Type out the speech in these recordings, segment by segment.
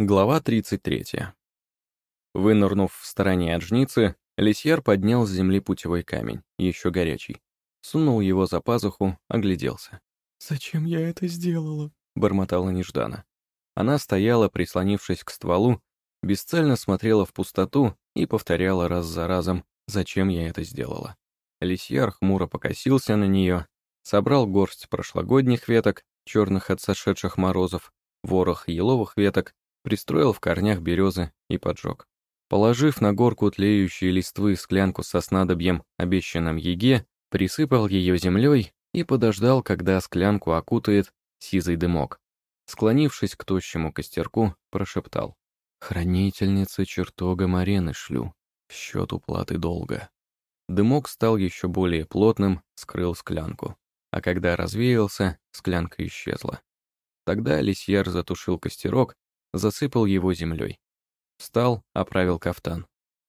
Глава 33. Вынырнув в стороне от жницы, Лисьер поднял с земли путевой камень, еще горячий. Сунул его за пазуху, огляделся. «Зачем я это сделала?» — бормотала Неждана. Она стояла, прислонившись к стволу, бесцельно смотрела в пустоту и повторяла раз за разом, зачем я это сделала. Лисьяр хмуро покосился на нее, собрал горсть прошлогодних веток, черных от сошедших морозов, ворох еловых веток, пристроил в корнях березы и поджег. Положив на горку тлеющие листвы склянку со снадобьем, обещанным еге, присыпал ее землей и подождал, когда склянку окутает сизый дымок. Склонившись к тощему костерку, прошептал. «Хранительница чертога Марены шлю, в счет уплаты долга». Дымок стал еще более плотным, скрыл склянку. А когда развеялся, склянка исчезла. Тогда лисьяр затушил костерок засыпал его землей. Встал, оправил кафтан.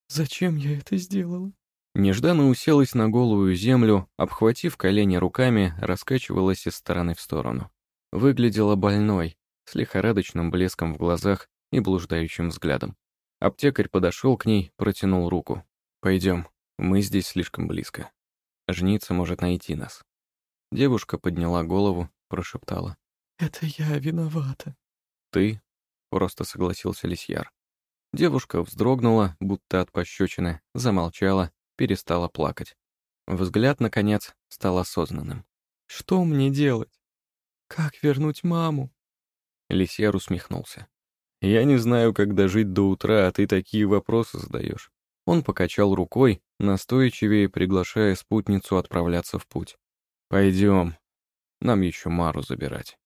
«Зачем я это сделала?» Нежданно уселась на голую землю, обхватив колени руками, раскачивалась из стороны в сторону. Выглядела больной, с лихорадочным блеском в глазах и блуждающим взглядом. Аптекарь подошел к ней, протянул руку. «Пойдем, мы здесь слишком близко. Жница может найти нас». Девушка подняла голову, прошептала. «Это я виновата». «Ты — просто согласился Лисьяр. Девушка вздрогнула, будто от пощечины, замолчала, перестала плакать. Взгляд, наконец, стал осознанным. «Что мне делать? Как вернуть маму?» Лисьяр усмехнулся. «Я не знаю, как дожить до утра, а ты такие вопросы задаешь». Он покачал рукой, настойчивее приглашая спутницу отправляться в путь. «Пойдем. Нам еще Мару забирать».